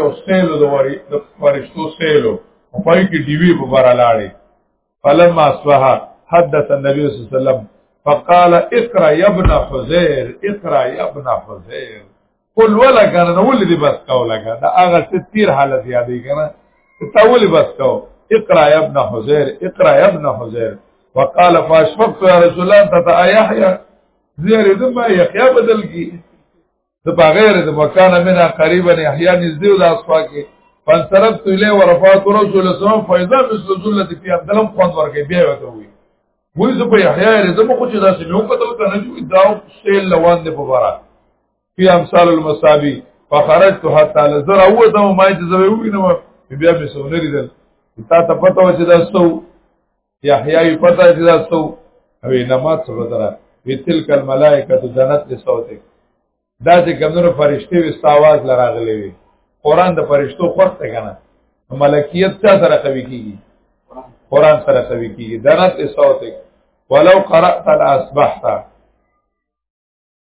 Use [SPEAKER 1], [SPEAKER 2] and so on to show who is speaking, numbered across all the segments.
[SPEAKER 1] او سیلو د وری د فرشتو سیلو او پای کې دیوی په بار لاړې فلما اصبح حدث النبي صلی الله علیه وسلم فقال اقرا يا ابن حزير اقرا يا ابن حزير قل ولا كان نقول دي بس کو لگا دا هغه ستیر حالت یادې کنه تاول بس کو اقرا يا ابن حزير اقرا يا ابن حزير وقال فاشفقت يا رسول الله تتايحيا زیر دما یحیا بدل کی د بغیر د مکان منه قریبا احیا نږدې د اسوا کې فانصرفت الیه ورفعت رسول الله فاذا مثل ذلت فی عبدلم خوند ورکې بیا وته وی وای زه په احیا رزم خو چې داسې نو کتل کنه چې دا سیل لوان دی په بارا فی امثال المصابی فخرجت حتى لزر هو دا ما چې زوی وینم بیا به سونری دل تا ته پته و چې دا سو یحیی وی پتا چې دا سو او نماز سره درا وی تلک الملائکه تو جنت له صوتک دا چې کمنو فرشتي وست आवाज لراغلې وی قران د فرشتو خوښ ته کنه ملکیت چا سره قوی کیږي قران سره قوی کیږي جنت له صوتک ولو قرات الاسبحتا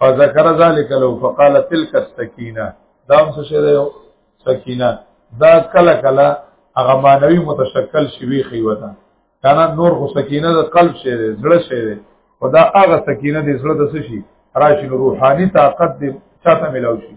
[SPEAKER 1] فذكر ذلك له فقال تلك السكينه دا هم څه شی دی سکینه دا کله کله هغه مانوي متشکل شي وی خیوته کنه نور خو سکینه د قلب شی دی زړه شی دی خدا هغه سکینه د زړه د څه شي راشي روحاني طاقت دې چاته ملاوي شي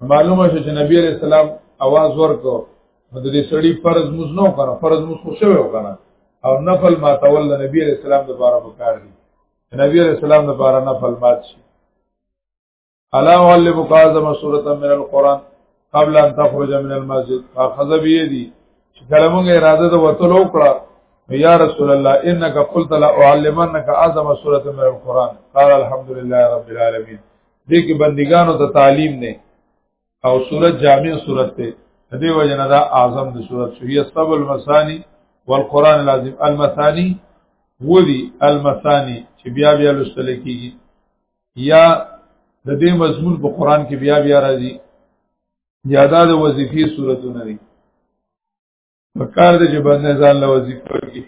[SPEAKER 1] معلومه شو چې نبی عليه السلام आवाज ورکو نو د دې سړي فرض موږ نه وکړه فرض موږ خو شوی وکړه او نفل ما تول نبی عليه السلام د بارا وکړ دي نبی عليه السلام د بارا نفل مات شي الا ولب قازم سوره من القران قبل ان تخرج من المسجد فاخذ بيدي چې کله موږ اراده د وتلو وکړه یا رسول الله انك قلت لا اعلمنك اعظم سوره من القران قال الحمد لله رب العالمين دې کې بندګانو ته تعلیم نه او صورت جامع صورت ته دې وجنه دا اعظم د صورت شو هي سب المثانی والقران العظیم المثانی ودی المثانی چې بیا بیا لوستل کیږي یا د دې مضمون په قران کې بیا بیا راځي یا دا د وظیفي صورتونه دي پکار دې چې باندې ځان له وظیفه ورګي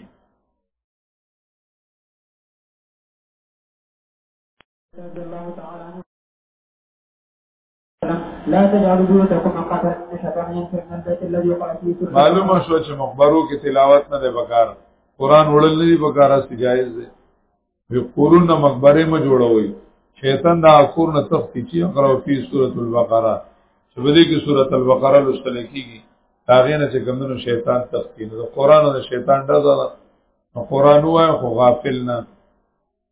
[SPEAKER 1] رضي الله تعالى عنه
[SPEAKER 2] لا تجعلوا بيوتكم مقابر لشيطان ينفر من البيت الذي يقع فيه سرطان
[SPEAKER 1] معلومه شو چې مخبرو کې تلاوت نه دی بکار قران وړل نه دی بکار است جایز دی وی قرون نه مخبره ما جوړوي شیطان دا کور نه تختی چې اقرا فی سورۃ البقره چې بده کې سورۃ البقره لوستل کیږي هغه نه چې کومو شیطان تختی نو قران او شیطان ډزه نو قران وای خو غافل نه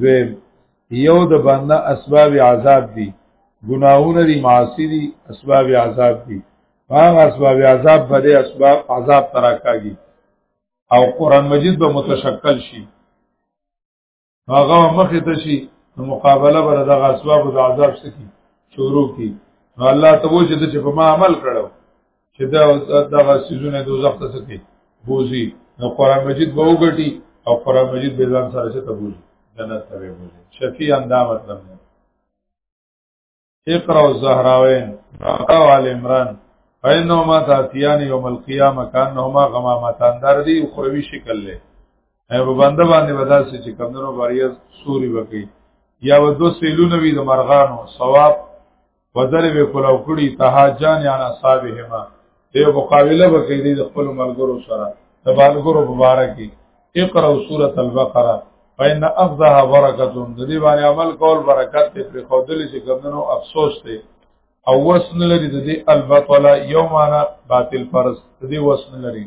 [SPEAKER 1] دویم یو د بنده اسباب عذاب دي ګناهونه دي معاصی دي اسباب عذاب دي هغه اسباب عذاب به د اسباب عذاب تراکاږي او قران مجید به متشکل شي هغه مخه ته شي نو مقابله بر دغه اسباب د عذاب سکی شروع کی نو الله ته وجه د چې په ما عمل کړو چې دا دغه سيزونه دوزخ ته سکی بوزي نو قران مجید به وګټي او قران مجید به ځان سره چې تبوزي جنت ته به بوزي شفیع اندا مطلب نه اقرا الزهراوین او ال عمران فإنهما تاتيان يوم القيامة كأنهما غمامتان دار دي اخروی شکل له اے په بنده باندې ودا سي چې کمنو باریز سوري وکي یا و دو سیلونه وي د مرغانو ثواب وزر به کلاو کړي تهاجان یا اصحابهما یو مقابله وکړي د خپل ملګرو سره د ملګرو مبارک کی اقرا سوره البقره فإن أخذها برکت د دې باندې عمل کول برکت ته پر خودل چې ګمنو افسوس ته او وسن لري د دې البطله یومانا باطل فرض د دې وسن لري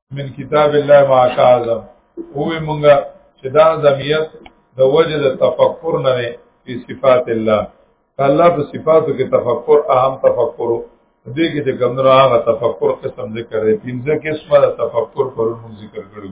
[SPEAKER 2] من
[SPEAKER 1] کتاب الله ما کاظم هو مونږه چې دا زمیت د وجه د تفکر نه نه په صفات الله الله په صفاتو کې تفکر اهم تفکر دې کې چې کوم نه هغه تفکر قسم ذکر دی پنځه قسمه د تفکر پرونو ذکر کړو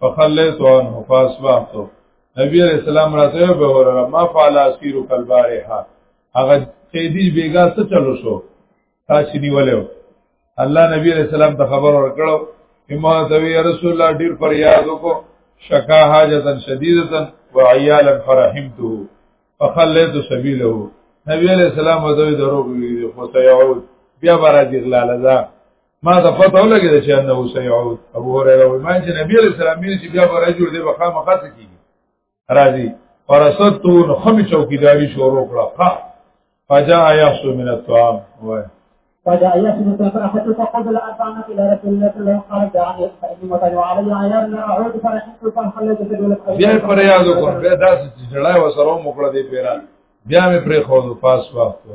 [SPEAKER 1] فخلیت عنه فاصبحته نبی علیہ السلام راته به وره ما فعل اسیر کلبارها هغه قیدی بیګا څه چلو شو تاسو نیولیو الله نبی علیہ السلام ته خبر ورکړو اما دوی رسول الله ډیر فریاد وکړو شکا حاجتا شدیدتا وعیالا فرحمته فخلیت سبیله نبی علیہ السلام دوی دروغ ویلي خو سيعود بیا برا جغلاله ده ما ته پته ولګېده چې انه سيعود ابو هريره وایي ما چې نبی عليه السلام مين چې بیا به رجل دی به خامخا څه کیږي راځي فرصتو نو خمي چوکیداری شروع کړه ها فجاء يحسو من الطعام وایي
[SPEAKER 2] فجاء يحسو من الطعام فأخذت فقلت الأربعة إلى رسول الله صلى الله عليه وسلم قال جاءني فإني وطني علي عيار لا أعود فرحمت فخليت في دولة
[SPEAKER 1] بیا پر یاد وکړ بیا داسې چې جړای وسره مو کړه دې پیران بیا مې پرې خو پاس واخته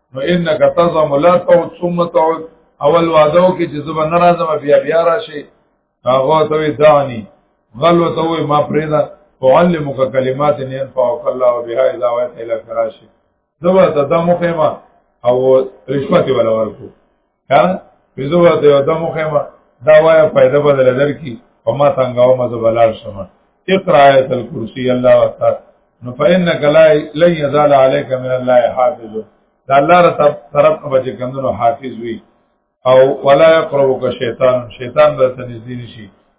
[SPEAKER 1] نو انک تزم لا تعود ثم تعود اول وعده کې چې زبر ناراضه بیا بیا راشي هغه ته وی دانی غلو ته وی ما پریدا تعلمک کلمات نه ينفعك الله بها اذا وعدت الى فراش زبر ته دمو خیمه او رشوت ولا ورکو ها پیزو ورته یو دمو خیمه دا وایا پیدا بدل در کی او ما تنګاو مزه بلال شمه اقرا آیت الکرسی الله وتعالى نو فإنك لا لن يزال عليك من الله حافظ دا الله را طرف نه بچ کندنو حافظ وي او ولا يقربك شیطان شیطان به تنزدین شي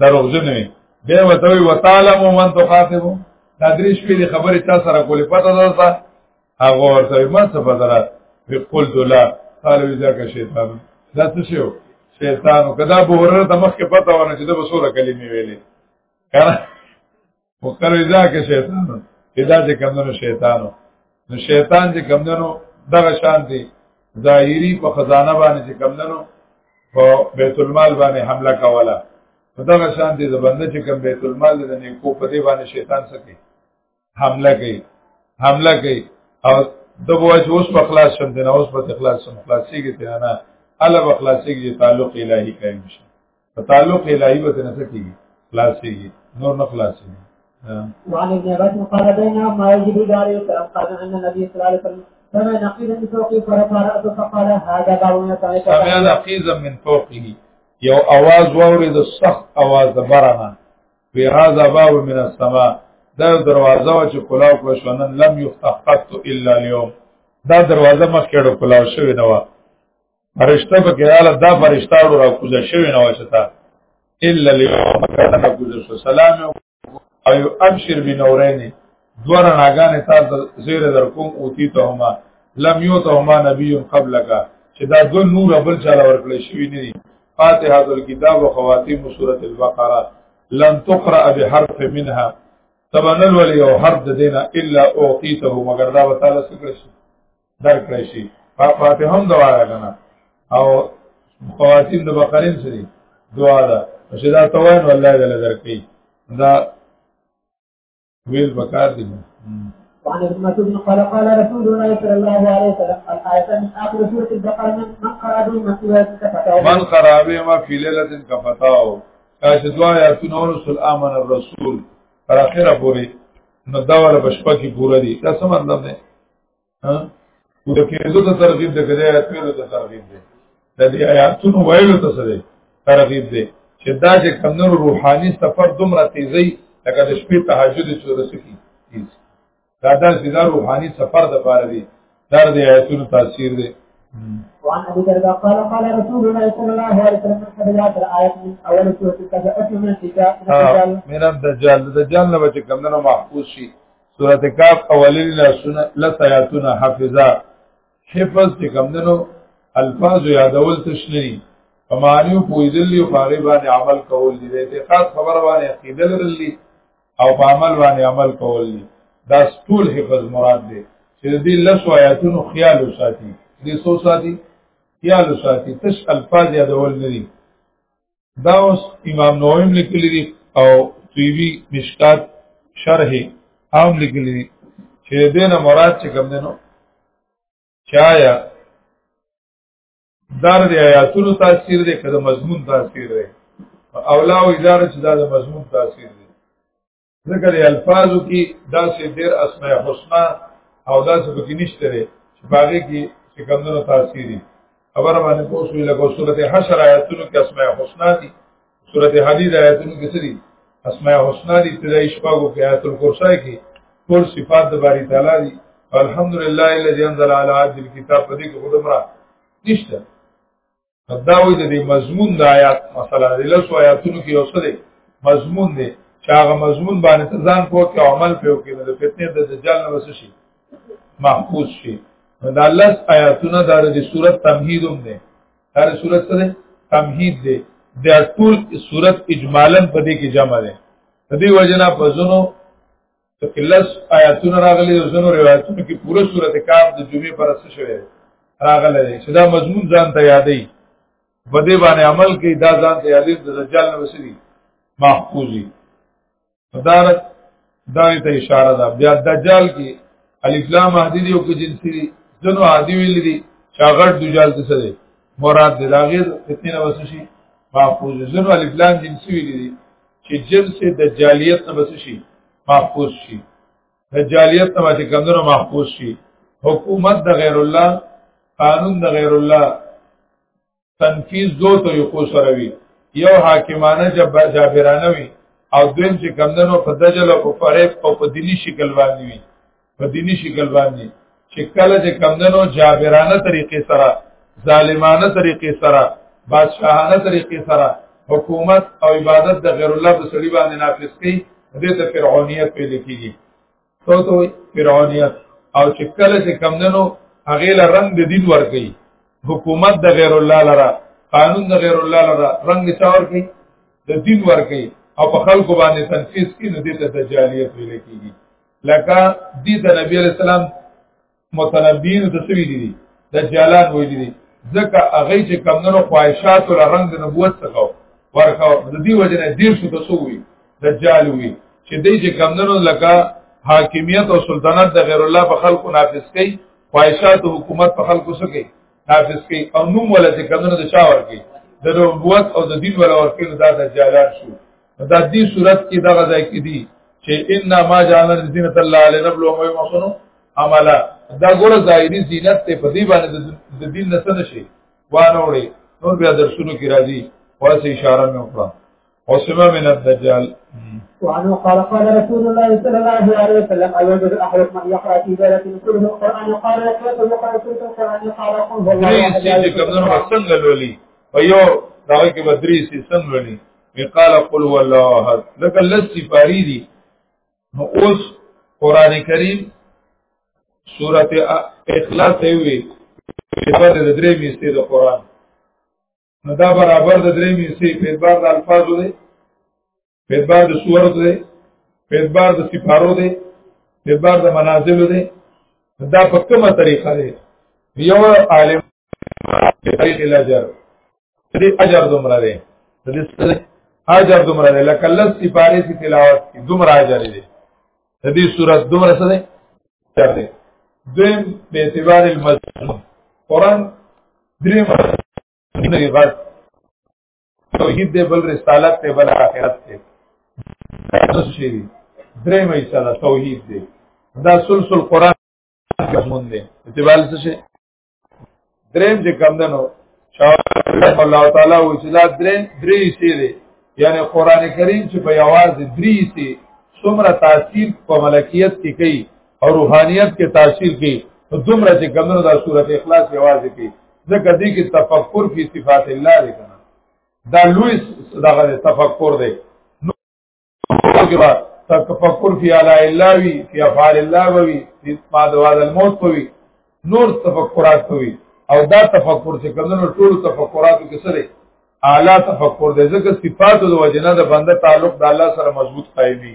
[SPEAKER 1] دروغجن وي به وته وي وتعالى من تخاطب دا درې شپې دي خبرې تا سره کولې پته ده تا هغه ورته ما څه بدلا وی قلت لا قال اذا کا شیطان دا څه شو شیطان کدا بوره د مخ کې پته ونه چې د بصوره کلمې ویلې کنه مختر اذا کې شیطان اذا چې کمنو شیطانو نو شیطان چې کمنو دغه شان دی ظاهری په خزانه باندې چې کمنو په بیت المال باندې حمله کوله دغه شان دی زبنده چې کم بیت المال د نیکو په دی باندې شیطان سکی حمله کوي حمله کوي او د بوج اوس په خلاص شم دنه اوس په خلاص شم خلاصيږي ته نه الله په خلاصيږي تعلق الهي قائم شي په تعلق الهي به نه سکیږي خلاصيږي نور نه خلاصيږي
[SPEAKER 2] وعن ابن عباس قال بينا ما يجب داري قال ان النبي صلى الله عليه وسلم سمع نقيزا من فوقه فرفع رأسه فقال هذا باب من الطريق
[SPEAKER 1] سمع نقيزا من فوقه یو आवाज ووري د سخت आवाज د برنه په هاذا باب من السماء دا دروازه و چې کلاو کړ شو نن لم یفتح قط الا اليوم دا دروازه مخکې ډو کلاو شوی نه و فرشتہ په کېاله دا فرشتہ ورو را کوزه شوی نه وشتا الا اليوم کان را کوزه شو سلام او یو ابشر بنورین دور ناګان تا زیر در کوم اوتی ته ما لم یو ته ما نبی قبلک چې دا دو نور بل چاله ورکړی شوی نه دي فاتحه الكتاب وخواتیم سوره البقره لن تقرأ بحرف منها تبنل ولی او حرف د دینه الا اوقیته مگر دا وتعالى سکړ شي درکړی شي په فاتحه هم دوا ده کنه او خواتیم د بقرین سری دعا ده چې دا توان والله دې درکې دا ویل بکار دي
[SPEAKER 2] وعن ابن مسعود قال قال رسول الله صلى الله عليه وسلم الآية من آخر سورة البقرة من قرأ بما في ليلة كفتاه
[SPEAKER 1] من قرأ بما في ليلة كفتاه کاش دعا یا تنور رسول آمن الرسول پر اخره پوری نو دا ولا بشپا کی پورا دي دا څه مطلب دی ها او د کېدو ته ترغیب دی کله آیات ویلو ته ترغیب دی د دې آیاتونو ویلو ته سره ترغیب دی چې دا چې کمنو روحاني سفر دومره تیزی لکه د شپې تهجد چې ورسکی دا دا چې دا روحاني سفر د پاره دی دا د آیاتونو تاثیر دی
[SPEAKER 2] وعن ابي دردا قال قال رسول الله صلى الله عليه وسلم قد جاءت الايه من اول سوره كذا من الدجال
[SPEAKER 1] من الدجال الدجال نه بچ کمنو محفوظ شي سورت کاف اولین لسونه لسیاتونه حفظه حفظ چې کمدنو الفاظ یادول تشنری په معنیو پویدل یو پاره باندې عمل کول دي د اعتقاد خبره باندې عقیده لرلی او په عمل باندې عمل کول دي دا ټول حفظ مراد دی چې دې لس آیاتونو خیال وساتي دې سو ساتي خیال وساتي تش الفاظ یادول نه دي دا اوس امام نووي لیکلی دی او طیبی مشکات شرح هم لیکلی دی چې دینه مراد چې کوم دینو چایا دار دی آیاتونو تاثیر دی کده مضمون تاثیر دی اولا او اداره چې دا د مضمون تاثیر دی ځکه د الفاظو کې داسې ډېر اسماء حسنا او داسې پکې نشته لري چې باغې کې چې کمونو تاثیري خبر باندې پوښتنه لکه سورته حشر آیاتونو کې اسماء حسنا دي سورته حدید آیاتونو کې څه دي اسماء حسنا دي ابتدایي شپږو کې آیات الکرسی کې ټول صفات د باری تعالی دي الحمدلله الذي انزل على عبده الكتاب په دې کې خدمره نشته دا وایي د دې مضمون د آیات مثلا د لسو آیاتونو کې یو څه دی مضمون دی چې هغه مضمون باندې ځان کوو کې عمل په وکړي د فتنې د دجال نه وسه شي محفوظ شي دا لس آیاتونه د دې صورت تمهید هم دی دا صورت څه دی تمهید دی د ټول صورت اجمالاً په دې کې جمع دی د دې وجنه په زونو په کلس آیاتونه راغلي او زنو روایتونو کې پوره سورته کاف د جمعې پر څه شوی راغلی دی چې دا مضمون ځان ته یادې په دې باندې عمل کې دا ځان ته یادې د دجال نه وسري محفوظي مدارت دا ته اشاره ده بیا دجال کې الف لام حدیث یو کې جنسي زنو عادي ویل دي چې غړ دجال څه دی مراد د لاغیر فتنه وسشي محفوظ زنو الف لام جنسي ویل دي چې جنس د جالیت نه بس شي محفوظ شي د جالیت نه چې کمونو محفوظ شي حکومت د غیر الله قانون د غیر الله تنفیذ دو ته یو کو سره وي یو حاکمانه جابرانه وي او دویم چې کمندنو په دجل او په فریب او په دلی شکل باندې وي په دینی شکل باندې چې کله چې کمندنو جابرانه طریقې سره ظالمانه طریقې سره بادشاہانه طریقې سره حکومت او عبادت د غیر الله په سړي باندې نافذ کړي دې ته فرعونیت پیل کیږي تو تو فرعونیت او چې کله چې کمندنو هغه له رنگ د دین ورګي حکومت د غیر الله لره قانون د غیر الله لره رنگ چاور کوي د دین ورګي او په خلکو باندې تنفیذ کړي نو دې ته دجالیت ویل کیږي لکه دې د نبی علی السلام متنبین د سوي دي د جلال وې دي ځکه هغه چې کمنو خواهشات او رنگ د نبوت څخه ورکو د دې وجنه دې شو د سوي د جال وي چې دې چې کمنو لکه حاکمیت او سلطنت د غیر الله په خلکو نافذ کړي خواهشات او حکومت په خلکو سکے نافذ کړي او نوم ولا چې کمنو د چا ورکي د نبوت او د دین ولا ورکي نو دا د جلال شو دا دې صورت کې دغه ځای کې دي چې ان ما جعلنا زینت الله لنبلو ما یحسنو عملا دا ګور ظاهری زینت ته په دې باندې د دین نسنه شي وانه وړي نور بیا درسونو کې راځي خاص اشاره مې وکړه عاصمه من الدجال
[SPEAKER 2] وعنه قال قال رسول الله صلى الله عليه وسلم أيوجد أحدكم أن يقرأ في ليلة كله القرآن قال لك لا تقرأ كل القرآن قال قل هو الله أحد.
[SPEAKER 1] درې سي چې کوم نو څنګه لولي په یو دغه کې بدري سي څنګه لولي قال قل هو الله احد لکه لسی پاری دي اوس قران کریم سورت اخلاص وی په د درې میسته د قران نو دا برابر د درې میسته په اعتبار د الفاظو دی په اعتبار د سورو دی په اعتبار د سپارو دی په اعتبار د منازلو دی دا په کومه طریقه دی یو عالم تاریخ لا جر دې اجر دومره دی دې سره اجر دومره دی لکه لس سپاره سي تلاوت کی دومره اجر دی دې صورت دومره څه دی چر دی دیم به اعتبار المسلم قران دریم نه غلط توحید دی بل رسالت دی بل آخرت دی تاسو شي دریم یې سره توحید دی دا سلسله قران مضمون دی اعتبار څه شي دریم چې کم دنو شاوه الله تعالی و چې دا درې درې سي دي یعنی قران کریم چې په یواز درې سي څومره تاثیر په ملکیت کې کوي او روحانیت کې تاثیر کوي نو دومره چې کم دنو دا سورۃ اخلاص یواز کوي ځکه دې کې تفکر په صفات الله دی کنه دا لوی دغه تفکر دی وګړه تفکر فی علی الله وی فی افعال الله وی فی ما دوال الموت وی نور تفکرات وی او دا تفکر چې کمنو ټول تفکراتو کې سره اعلی تفکر دې ځکه صفات د وجنه د بنده تعلق د الله سره مضبوط قائمي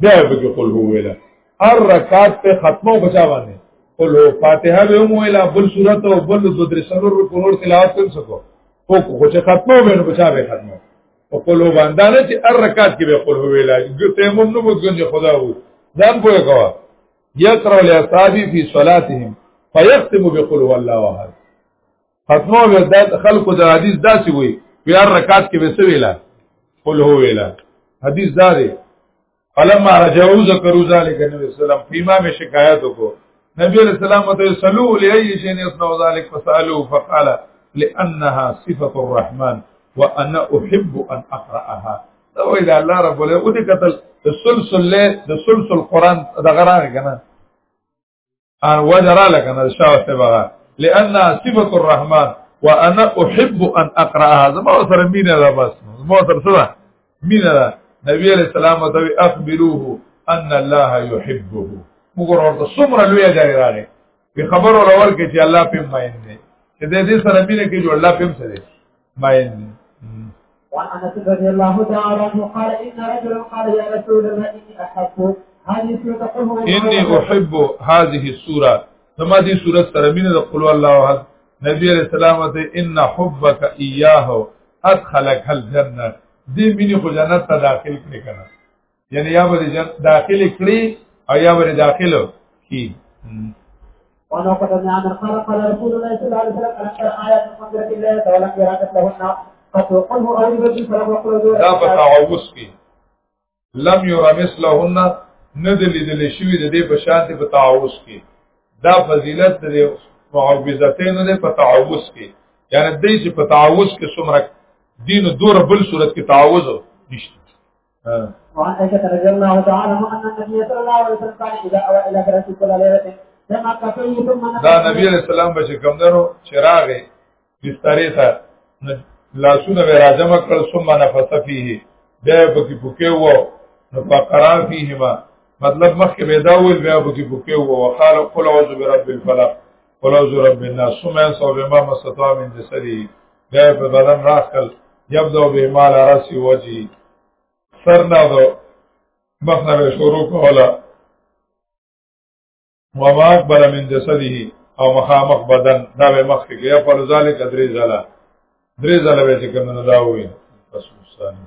[SPEAKER 1] بیا به کې قل هو ویلا هر رکعت په ختمه بچا باندې قل هو فاتحه به مو ویلا بل سورۃ او بل د درسلو رکوع تلاوت کړ سکو او خو چې ختمه به نو بچا به ختمه او قل هو باندې نه چې هر رکعت کې به قل هو ویلا ګټه مو نو بوځګنج خدا وو ځان پوهه کوا یقرأ لأصحابی فی صلاتهم فیختم بقل هو الله احد ختمو به د خلکو د حدیث داسې وي په هر رکعت کې به سویلا قل هو ویلا حدیث دا دی فلما رجعوا ذکروا ذلك النبي صلی الله علیه وسلم فيما میں شکایت کو نبی علیہ السلام ته صلو علیه شین اسنو ذلك فسالو فقال لانها صفه الرحمن وانا احب ان اقراها دا وی دا الله رب له او دې قتل سلسله د سلسله قران دغه راغی کنه ان وجرا لك انا شاو سبغا لان صفه الرحمن وانا احب ان اقراها زما سره مين ده بس زما سره سره مين ده نبی علیہ السلام ته اخبروه ان الله يحبه موږ ورته څومره لوی اجازه راغی په خبرو راول کې چې الله په ماین دی چې دې سره مين کې جو الله په سره باید
[SPEAKER 2] وعن انس رضي الله تعالى عنه قال ان رجلا قال يا رسول الله اني احب هذه السوره قل هو
[SPEAKER 1] اني احب هذه السوره زما دي سوره سره مين د قل الله احد نبی علیہ السلام ته ان حبك اياه ادخلك الجنه دې مين خو جنت ته داخل کړي کنه یعنی یا به داخل کړي او یا به داخل کی
[SPEAKER 2] وانا قد ان قال قال رسول الله صلى الله عليه وسلم ان اكثر ايات منزله الله تعالى قراءه لهن قد وقله او يبدل فلا وقل
[SPEAKER 1] دا په تعوذ کې لم يرى مثلهن ندل دل شوی د دې په شان په تعوذ کې دا فضیلت د معوذتین نه په تعوذ کې یعنی دې چې په تعوذ کې څومره دین دور بل صورت کې تعوذ نشته
[SPEAKER 2] وعن عائشة رضي الله تعالى عنها أن النبي صلى الله عليه وسلم قال إذا أوى إلى فرسه كل ليلة جمع كفيه ثم نفخ
[SPEAKER 1] دا نبی علیہ السلام به چې کوم درو چراغ بسترې ته نو لاسونه به راجم کړ ثم نفس فيه بیا به کې پوکې وو نو فقران فيهما مطلب مخکې به دا ویل بیا به کې پوکې وو وقال قل اعوذ برب الفلق قل اعوذ برب الناس ثم ينسوا بما مستطاع من جسدي بیا په بدن راخل یبدو به مال راسی وجی سر نه دو مخنه به شروع کولا وما اکبر من جسده او مخامخ بدن دا به مخ کې یا پر ذالک درې زلا درې زلا به چې کوم نه دا وي بس مستانه